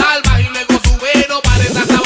almas y luego subieron para esa